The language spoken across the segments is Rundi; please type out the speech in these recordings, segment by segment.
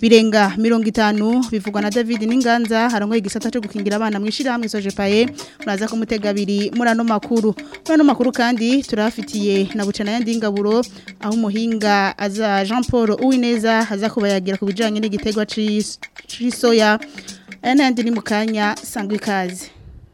birenga mirongo itanu bivugwa na david n'inganza harangoye igisata cyo gukingira abana mwishyirahamwe soje paye muraza kumutega abiri muri ano makuru muri ano makuru kandi turafitiye na bucana y'indingaburo aho umuhinga aza jean paul uwineza aza kubayagira ku bijyanye n'igiterwa cy'isoya aya ni mukanya kanya ikaze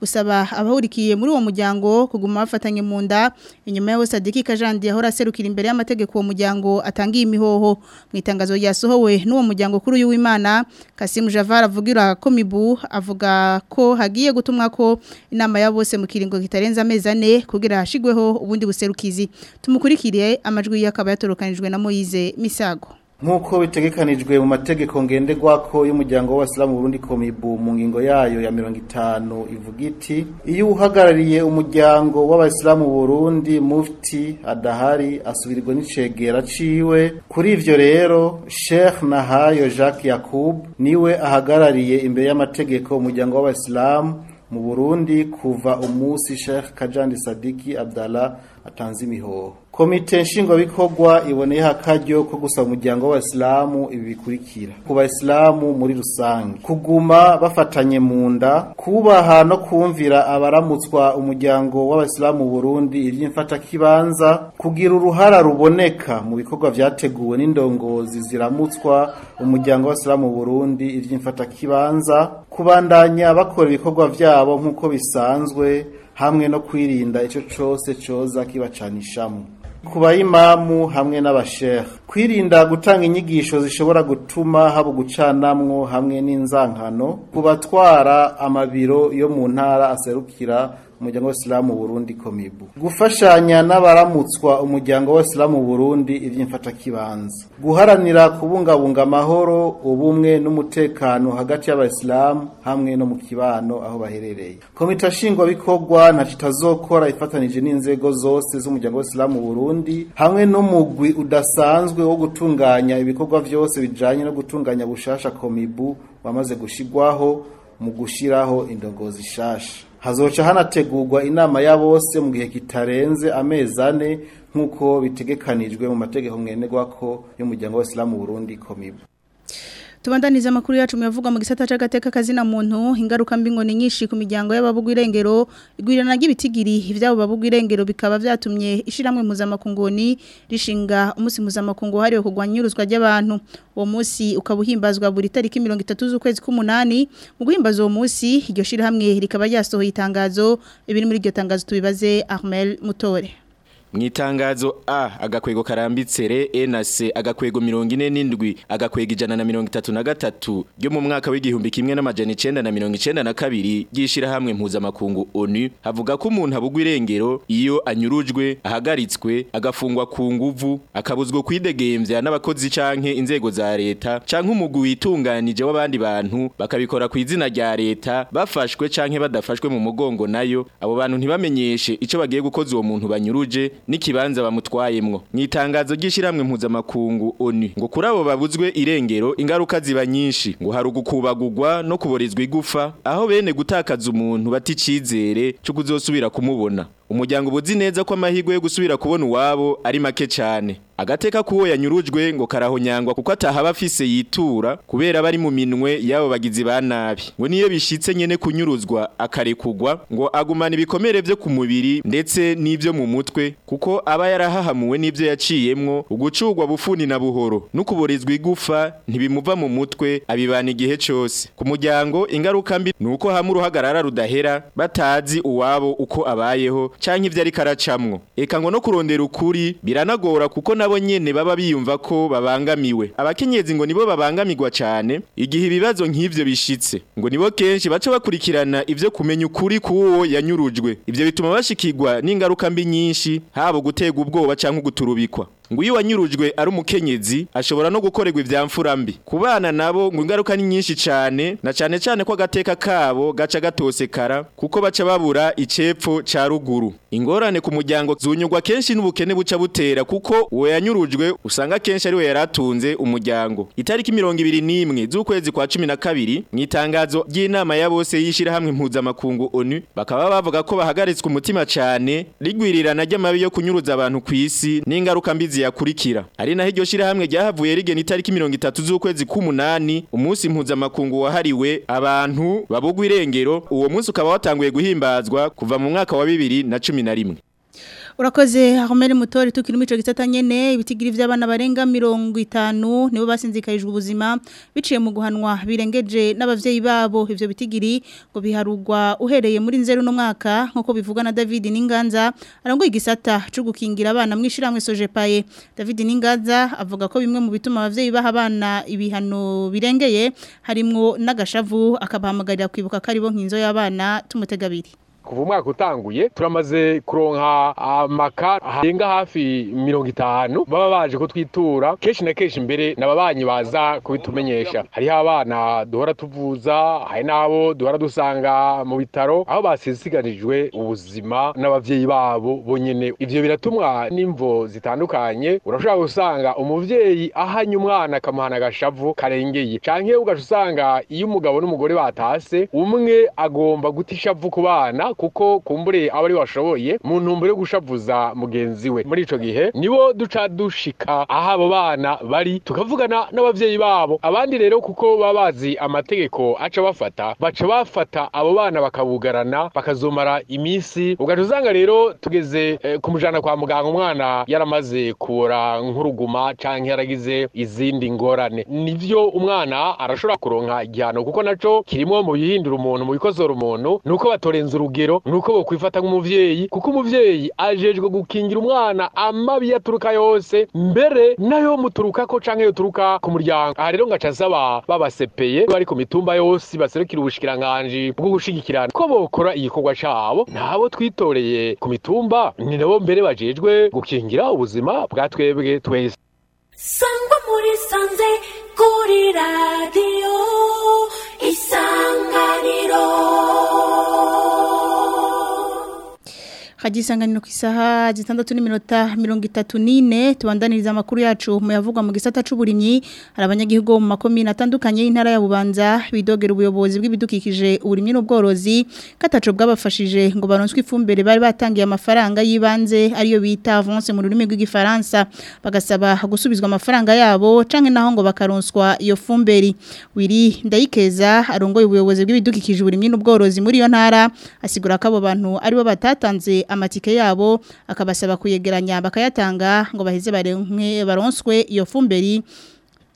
busaba abahurikiye muri uwo muryango kuguma bafatanye mu nda inyuma yawe Sadiki Kajandi yahora aserukira imbere y'amategeko uwo muryango atangiye imihoho mu itangazo ryasohowe n'uwo muryango kuri w'Imana Kasim Javar avugira komibu avuga ko hagiye gutumwa ko inama ya bose mu kiringo kitarenze amezi ane kugira hashigweho ubundi buserukizi tumukurikire amajwi yakaba yatorokanijwe na Moize Misago nk'uko bitegekanijwe mu mategeko ngenderwako y'umuryango w'abasilamu Burundi komibu mu ngingo yayo ya mirongo itanu ivuga iti iyo uhagarariye umuryango w'abasilamu Burundi mufti adahari asubirwa n'icegera ciwe kuri ivyo rero Sheikh Nahayo Jacques Yakub niwe ahagarariye imbere y'amategeko umuryango w'abasilamu mu Burundi kuva umunsi Sheikh Kajandi Sadiki Abdallah atanze imihoho komite nshingwabikorwa iboneye akaryo ko gusa umuryango w'abayisilamu ibi bikurikira ku bayisilamu muri rusange kuguma bafatanye munda kubaha no kumvira abaramutswa umuryango w'abayisilamu Burundi kibanza kugira uruhara ruboneka mu bikorwa byateguwe n'indongozi ziramutswa umuryango w'abayisilamu Burundi kibanza kubandanya bakora ibikorwa byabo nk'uko bisanzwe hamwe no kwirinda icyo cyose cyoza kibacanishamo ku bayimamu hamwe n'abasheha kwirinda gutanga inyigisho zishobora gutuma haba gucanamwo hamwe n'inzankano kubatwara amabiro yo mu ntara aserukira umuryango w'abasilamu Burundi komibu gufashanya n'abaramutswa umuryango w'abasilamu Burundi iby'imfatakibanza guharanira kubungabunga amahoro ubumwe n'umutekano hagati y'abasilamu hamwe no mu kibano aho baherereye komite nshingwabikorwa ntacyo itazokora ifatanyije n'inzego zose z'umuryango w'abasilamu Burundi wundi hamwe n'umugwi udasanzwe wo gutunganya ibikorwa byose bijanye no gutunganya bushasha komibu wamaze gushigwaho mu gushiraho indongozi shasha hazoca hanategurwa inama ya bose mu gihe kitarenze amezi ane nk'uko bitegekanijwe mu mategeko mwenegwa ko y'umuryango w'abasilamu Burundi komibu tubandaniza amakuru yacu muyavugwa mu gisata cy'agateka kazina muntu ingaruka mbi ni nyinshi ku miryango y'ababugu irengero igwirana ry'ibitigiri ibyabo babugu irengero bikaba byatumye ishiramwe mpuzamakungu rishinga umunsi mpuzamakungu wahariwe kurwanya iruzwa ry'abantu uwo munsi ukaba buri tariki mirongo itatu z'ukwezi k'umunani mu guhimbaza uwo munsi iryo shirahamwe rikaba ryasohoye itangazo ibiri muri iryo tangazo tubibaze Armel Mutore mwitangazo a agakwego karambitse re e na c agakwego mirongo ine n'indwi agakwego ijana na mirongo itatu na gatatu ryo mu mwaka w'igihumbi kimwe n'amajana icenda na mirongo icenda na kabiri ry'ishirahamwe mpuzamakungu onu havuga ko umuntu abugwa irengero iyo anyurujwe ahagaritswe agafungwa ku nguvu akabuzwa kwidegemvya n'abakozi canke inzego za leta canke umugwi witunganije w'abandi bantu bakabikora ku izina rya leta bafashwe canke badafashwe mu mugongo nayo abo bantu ntibamenyeshe ico bagiye gukoza uwo muntu banyuruje n'ikibanza bamutwayemwo mwitangazo ry'ishyirahamwe mpuzamakungu oni ngo kuri abo babuzwe irengero ingaruka ziba nyinshi ngo hari ugukubagurwa no kuborizwa igufa aho bene gutakaza umuntu bata icyizere cyo kuzosubira kumubona umuryango ubuzi neza ko amahirwe yo gusubira kubona uwabo ari make cyane agateka k'uwo yanyurujwe ngo karahonyangwa kuko atahaba afise yitura kubera bari mu minwe y'abo bagizi ba nabi ngo niyo bishitse nyene kunyuruzwa akarekugwa ngo agumana ibikomere byo ku mubiri ndetse n'ibyo mu mutwe kuko aba yarahahamuwe n'ibyo yaciyemwo ugucugwa bufuni na buhoro no kuburizwa igufa ntibimuva mu mutwe abibana igihe cyose. ku muryango ingaruka mbi nuko hamwe uruhagarara rudahera batazi uwabo uko abayeho cyangwa ibyo ariko aracamwo reka ngo no kurondera ukuri biranagora kuko nabo nyene baba biyumva ko babangamiwe abakenyezi ngo nibo babangamirwa cyane igihe ibibazo nk'ibyo bishitse ngo nibo kenshi baca bakurikirana ibyo kumenya ukuri k'uwo yanyurujwe ibyo bituma bashikirwa n'ingaruka mbi nyinshi haba gutega ubwoba cyangwa guturubikwa ngo wanyurujwe ari umukenyezi ashobora no gukorerwa ibyamfura mbi ku nabo ngo ingaruka ni nyinshi cyane na cyane cyane ko agateka kabo gaca gatosekara kuko baca babura icepfo ca ruguru ingorane ku muryango zunyurwa kenshi n'ubukene buca butera kuko uwo yanyurujwe usanga kenshi ari we yaratunze umuryango itariki mirongo ibiri n'imwe z'ukwezi kwa cumi na kabiri mu itangazo ry'inama ya bose yishyira y'ishyirahamwe mpuzamakungu onu bakaba bavuga ko bahagaritswe umutima cyane rigwirirana ry'amabi yo kunyuruza abantu ku isi n'ingaruka mbi mezi yakurikira ari naho iryo shirahamwe ryahavuye rigena itariki 30 z'ukwezi k'umunani umunsi impuza mpuzamakungu wahariwe abantu babugwa uwo munsi ukaba watanguye guhimbazwa kuva mu mwaka wa bibiri na cumi na rimwe urakoze hakomere mutori tukiri mico gisata nyene ibitigiri vy'abana barenga 50 nibo basinzikarijwe ubuzima biciye mu guhanwa birengeje n'abavyeyi babo ivyo bitigiri ngo biharugwa uhereye muri Nzeru no mwaka nkuko bivuga na David Ninganza aranguye igisata cyo gukingira abana mwishiramwe Sojepaye David Ninganza avuga ko bimwe mu bituma abavyeyi baha abana ibihano birengeye harimo n'agashavu akabahamagarira kwibuka karibo nkinzo y'abana tumutega kuva umwaka utanguye turamaze kuronka amaka arenga hafi mirongo itanu baba baje kutwitura kenshi na kenshi mbere n'ababanyi baza kubitumenyesha hariho abana duhora tuvuza hari n'abo duhora dusanga mu bitaro aho basisiganijwe ubuzima n'ababyeyi babo bonyine ibyo biratumwa n'imvo zitandukanye urashobora gusanga umubyeyi ahanye umwana akamuhana agashavu karengeye cyangwa ugasanga iyo umugabo n'umugore batase umwe agomba guta ishavu ku bana kuko kumbure aba ari washoboye mu ntumbero yo gushavuza mugenzi we muri icyo gihe nibo duca dushika aho abo bana bari tukavugana n’ababyeyi babo abandi rero kuko baba bazi amategeko aca bafata baca bafata abo bana bakabugarana bakazumara iminsi ugaca usanga rero tugeze eh, kumujana kwa muganga umwana yaramaze kubora nk'uruguma canke yaragize izindi ngorane nivyo umwana arashobora kuronka igihano kuko naco kirimo mu bihindura umuntu mu bikozora umuntu uko batorenza urugi urugero ni uko bokwifata nk'umubyeyi kuko umubyeyi ajejwe gukingira umwana amabi yaturuka yose mbere nayo muturuka ko canke yoturuka ku muryango aha rero ngaca nsaba babasepeye bari ku mitumba yose baserukira ubushikiranganji bwo gushyigikirana ko bokora igikorwa cabo nabo twitoreye ku mitumba ni nabo mbere bajejwe gukingira ubuzima bwa twebwe twese sangwa muri sanze kuri radiyo isanganiro hagiye isanganiro ku isaha zitandatu n'iminota mirongo itatu n'ine tubandaniriza amakuru yacu mu yavugwa mu gisata cy'uburimyi hari abanyagihugu mu makomine atandukanye ya bubanza bidogera ubuyobozi bw'ibidukikije uburimyi n'ubworozi katacu bwabafashije ngo baronswe ifumbire bari batangiye amafaranga y'ibanze ariyo bita avance mu rurimi rw'igifaransa bagasaba gusubizwa amafaranga yabo canke naho ngo bakaronswa iyo fumberi wiri ndayikeza arongoye ubuyobozi bw'ibidukikije uburimyi n'ubworozi muri iyo ntara asigura ko abo bantu aribo batatanze amatike yabo akabasaba kuyegeranya bakayatanga ngo baheze baronswe iyo fumberi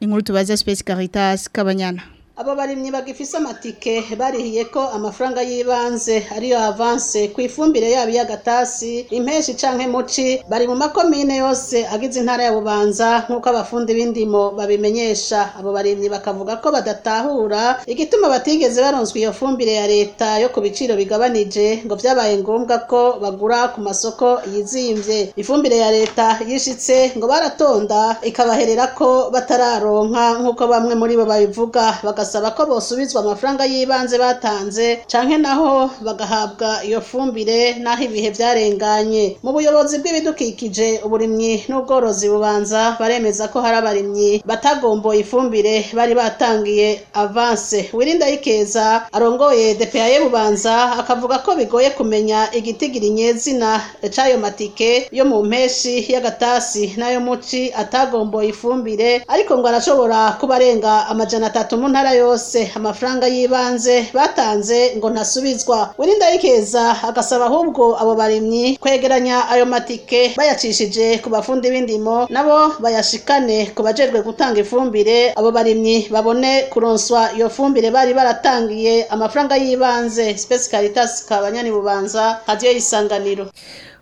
inkuru tubaza Space Caritas Kabanyana Aba barimyi bagifise amatike barihiye ko amafaranga y'ibanze ariyo avanse ku ifumbire yabo y'agatasi impeshi canke muci bari mu makomine yose agize intara ya Bubanza nk'uko abafundi b'indimo babimenyesha abo barimyi bakavuga ko badatahura igituma batigeze baronswa iyo fumbire ya leta yo ku biciro bigabanije ngo vyabaye ngombwa ko bagura ku masoko yizimvye ifumbire ya leta yishitse ngo baratonda ikabaherera ko batararonka nk'uko bamwe muri bo babivuga bagasaba ko bosubizwa amafaranga y'ibanze batanze canke naho bagahabwa iyo fumbire naho ibihe byarenganye mu buyobozi bw'ibidukikije uburimyi n'ubworozi bubanza baremeza ko hari abarimyi batagomboye ifumbire bari batangiye avance wirinda yikeza arongoye DPAE bubanza akavuga ko bigoye kumenya igiti nyezina c'ayo matike yo mu mpeshi y'agatasi n'ayo muci atagomboye ifumbire ariko ngo arashobora kuba arenga amajana atatu mu ntara yose amafaranga y'ibanze batanze ngo ntasubizwa wirinda yikeza agasaba ahubwo abo barimyi kwegeranya ayo matike bayacishije ku bafundi b'indimo nabo bayashikane ku bajejwe gutanga ifumbire abo barimyi babone kuronswa iyo fumbire bari baratangiye amafaranga y'ibanze Space Caritas Kabanyani Bubanza Radio Isanganiro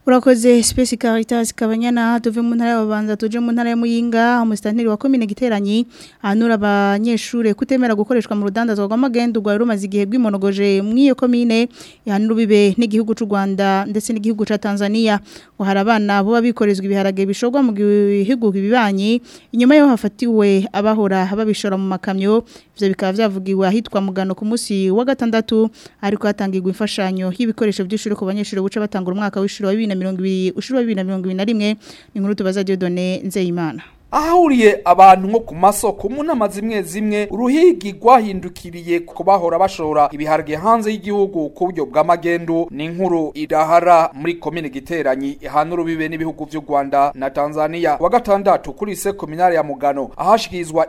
urakoze space caritas kabanyana tuve mu ntara y'abanza tuje mu ntara ya muyinga wa commune giteranyi anura abanyeshuri kutemera gukoreshwa mu rudandazwa rw'amagendurwa rumaze igihe gwimonogoje mwiyo commune yanubibe n'igihugu cy'u Rwanda ndetse n'igihugu cya Tanzania ngo abana bo babikorezwa ibiharage bishogwa mu gihugu bibanyi inyuma yo hafatiwe abahora babishora mu makamyo ivyo bikaba vyavugiwe ahitwa mugano ku munsi wa gatandatu ariko hatangirwa imfashanyo y'ibikoresho by'ishuri ku banyeshuri buca batangura umwaka w'ishuri wa mirongo ibiri ushuro bibiri na mirongo ibiri na rimwe inkuru tubaza Dieudonne Nzeyimana ahahuriye abantu nko ku masoko mu nama zimwe zimwe uruhigi rwahindukiriye kubahora bashora ibiharage hanze y'igihugu ku buryo bw'amagendu ni inkuru irahara muri komine giteranyi ihana urubibe n'ibihugu by'u Rwanda na Tanzania wa gatandatu kuri se ya Mugano ahashikirizwa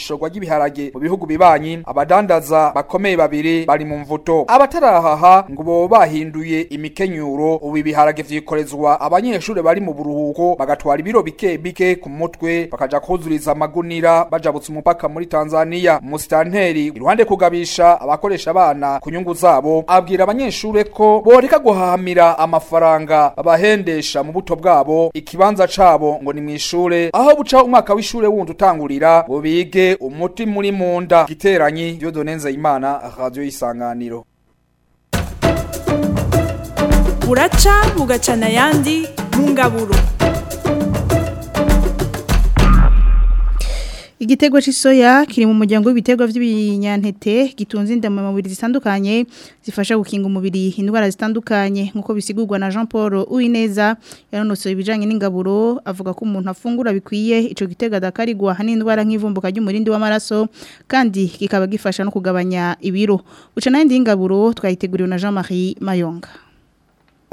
ishorwa ry'ibiharage mu bihugu bibanyi abadandaza bakomeye babiri bari mu mvuto abatarahaha ngo bo bahinduye imikenyuro ubu ibiharage vyikorezwa abanyeshuri bari mu buruhuko bagatwara ibiro bike bike ku mutwe bakaja kuzuriza amagunira bajabutse umupaka muri Tanzania musitanteri iruhande kugabisha abakoresha abana ku nyungu zabo abwira abanyeshuri ko boreka guhamira amafaranga babahendesha mu buto bwa bwabo ikibanza cabo ngo ni mwishure aho buca umwaka w'ishure wundi utangurira ngo bige umuti muri munda giteranyi Dieudonne Nzeyimana radio isanganiro buraca bugacana yandi mu ngaburo igitego cy'isoya kiri mu muryango w'ibitego by'ibinyantete gitunze indamamubiri zitandukanye zifasha gukinga umubiri indwara zitandukanye nk'uko bisigurwa na Jean Paul Uwineza yanonosoye ibijyanye n'ingaburo avuga ko umuntu afungura bikwiye icyo gitego adakarigwa n'indwara nk'ivumbuka ry'umurindi w'amaraso kandi kikaba gifasha no kugabanya ibiro uca n'indi y'ingaburo twayiteguriwe na Jean Marie Mayonga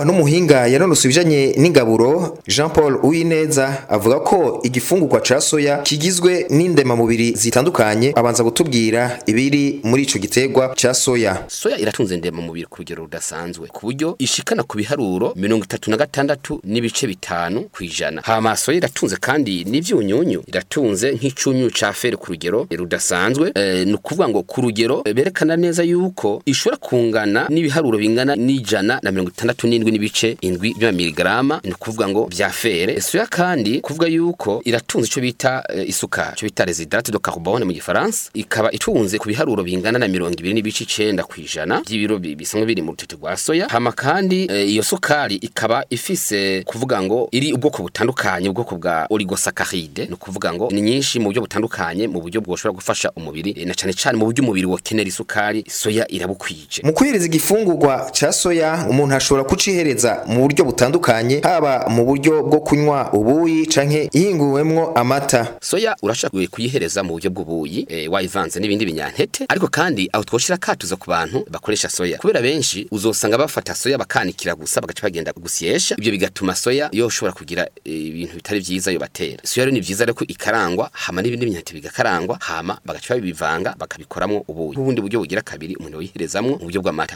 n'umuhinga yanonose ibijanye n'ingaburo Jean Paul Uwineza avuga ko igifungurwa cya soya kigizwe n'indemamubiri zitandukanye abanza gutubwira ibiri muri icyo giterwa cya soya soya iratunze indema mubiri ku rugero rudasanzwe ku buryo ishikana ku biharuro mirongo itatu na gatandatu n'ibice bitanu ijana hama soya iratunze kandi n'ivyunyunyu iratunze nk'icyunyu ca fere ku rugero rudasanzwe e, ni kuvuga ngo ku rugero berekana neza yuko ishobora kungana n'ibiharuro bingana n'ijana na mirongo itandatu 60 karindwi n'ibice indwi by'amamiligarama ni ukuvuga ngo bya fere soya kandi kuvuga yuko iratunze icyo bita eh, isuka icyo bita residarate do karubone mu gifaransa ikaba itunze ku biharuro bingana na mirongo ibiri n'ibice icyenda ku ijana by'ibiro bisanzwe biri mu rutete rwa soya hama kandi eh, iyo sukari ikaba ifise kuvuga ngo iri ubwoko butandukanye ubwoko bwa oligosakaride ni ukuvuga ngo ni nyinshi mu buryo butandukanye mu buryo bwoshobora gufasha umubiri eh, na cyane cyane mu buryo umubiri wakenera isukari soya irabukwije mu kwiriza igifungurwa cya soya umuntu ashobora kuci kubihereza mu buryo butandukanye haba mu buryo bwo kunywa ubuyi canke ihinguwemwo amata soya urashaka kuyihereza mu buryo bw'ubuyi e, wayivanze n'ibindi binyantete ariko kandi aho twoshira katuzo ku bantu bakoresha soya kubera benshi uzosanga bafata soya bakanikira gusa bagaca bagenda gusyesha ibyo bigatuma soya yoshobora kugira eh, ibintu bitari byiza yo batera soya ni byiza ariko ikarangwa hama n'ibindi binyantete bigakarangwa hama bagaca babivanga bakabikoramo ubuyi ubundi buryo bugira kabiri umuntu wiherezamwo mu buryo bw'amata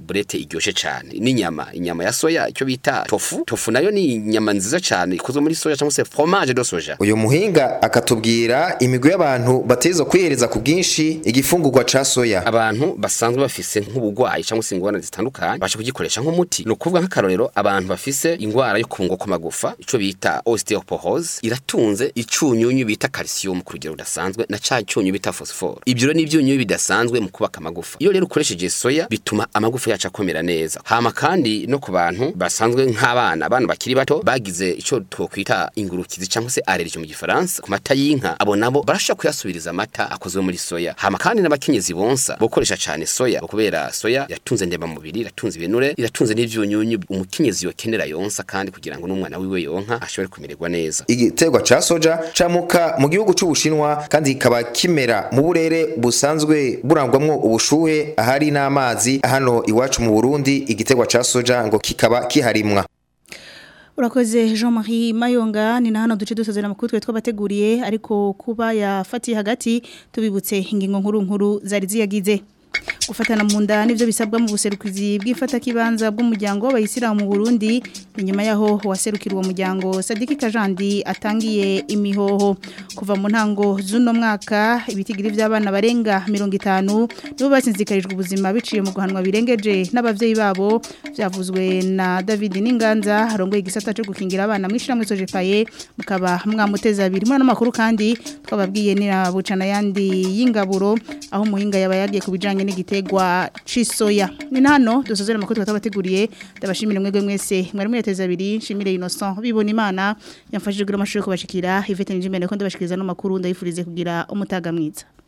burete iryoshe cyane n'inyama inyama ya soya icyo bita tofu tofu nayo ni inyama nziza cyane ikozwe muri soya cyangwa se fromage de soja uyu muhinga akatubwira imigwi y'abantu bateza kwihereza ku bwinshi igifungurwa ca soya abantu basanzwe bafise nk'ubugwa uburwayi cyangwa se ingorane zitandukanye basha kugikoresha nk'umuti ni ukuvuga nk'akarorero abantu bafise indwara yo kubungo ku magufa icyo bita osteoporose iratunze icyunyunyu bita calcium ku rugero rudasanzwe na cya cyunyunyu bita phosphore ibyo rero ni ibyunyunyu bidasanzwe mu kubaka amagufa iyo rero ukoresheje soya bituma amagufa yacu akomera neza hama kandi no ku bantu basanzwe nk'abana abana bakiri bato bagize icyo twokwita ingurukizi cyangwa se allergie mu gifaransa ku mata y'inka abo nabo barashobora kuyasubiriza amata akozwe muri soya hama kandi n'abakenyezi bonsa bakoresha cyane soya kubera soya soya iratunze ndemamubiri iratunze ibinure iratunze n'ibyunyunyu umukenyezi yokenera yonsa kandi kugira ngo n'umwana wiwe yonka ashobore kumererwa neza igiterwa ca soja camuka mu gihugu c'ubushinwa kandi kikaba kimera mu burere busanzwe burangwamo ubushuhe ahari n'amazi hano iwacu mu Burundi igiterwa cya soja ngo kikaba kiharimwa urakoze jean marie mayonga ni na hano duce dusazana amakuru twari twabateguriye ariko kuba yafatiye hagati tubibutse ingingo nkuru nkuru zari ziyagize gufatana mu nda nibyo bisabwa mu buserukizi bw'ifatakibanza bw'umuryango w'abayisilamu mu Burundi inyuma yaho waserukira uwo muryango Sadiki Kajandi atangiye imihoho kuva mu ntango z'uno mwaka ibitigiri by'abana barenga mirongo itanu nibo basinzikarijwe ubuzima biciye mu guhanwa birengeje n'ababyeyi babo byavuzwe na David Ninganza harongoye igisata cyo gukingira abana mwishira mwisoje paye mukaba mwamuteza abiri muri makuru kandi twababwiye ni abucana yandi yingaburo aho yagiye yabayagiye kubijanye n'igitero igitegwa cisoya ni nano dusozera makuru twatabateguriye ndabashimira mwegwe mwese mwari muyateza abiri shimire Innocent bibona imana yamfashije kugira amashuri kubashikira Yvette Njimene ko ndabashikiriza no makuru ndayifurize kugira umutaga mwiza